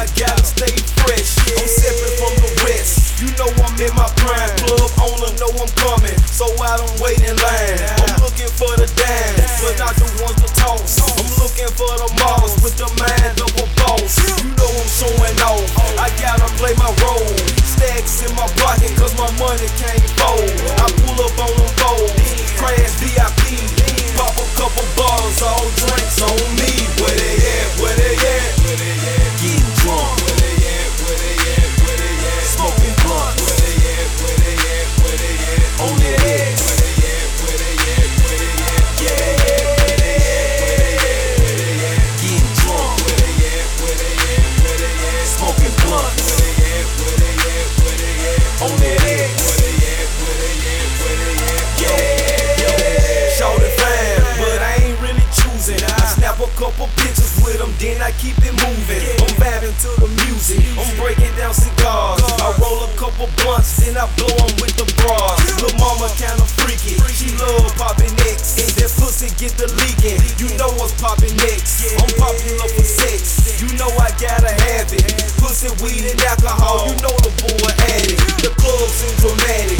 I gotta stay fresh. I'm separate from the rest. You know I'm in my prime. Club owner know I'm coming, so I don't wait in line. I'm looking for the dimes, but not the ones to toss. I'm looking for the models with the mind of a boss. You know I'm showing off. I gotta play my role. Stacks in my pocket, cause my money can't then I keep it moving. I'm vibing to the music, I'm breaking down cigars. I roll a couple blunts, then I blow 'em with the bras. Lil' mama kinda freaky, she love popping necks. And that pussy get the leaking, you know what's popping next. I'm popular for sex, you know I gotta have it. Pussy, weed, and alcohol, you know the boy addict. The club seem dramatic,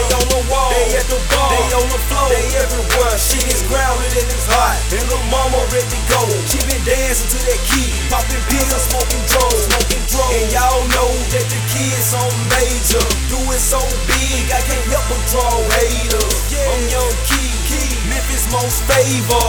at the bar. They on the floor. They everywhere. Shit is crowded and it's hot. And the mama ready to go. She been dancing to that key. Popping pills, smoking drugs, smoking drugs. And y'all know that the kids on major. Do it so big, I can't help but draw haters. I'm young key. Memphis most favor.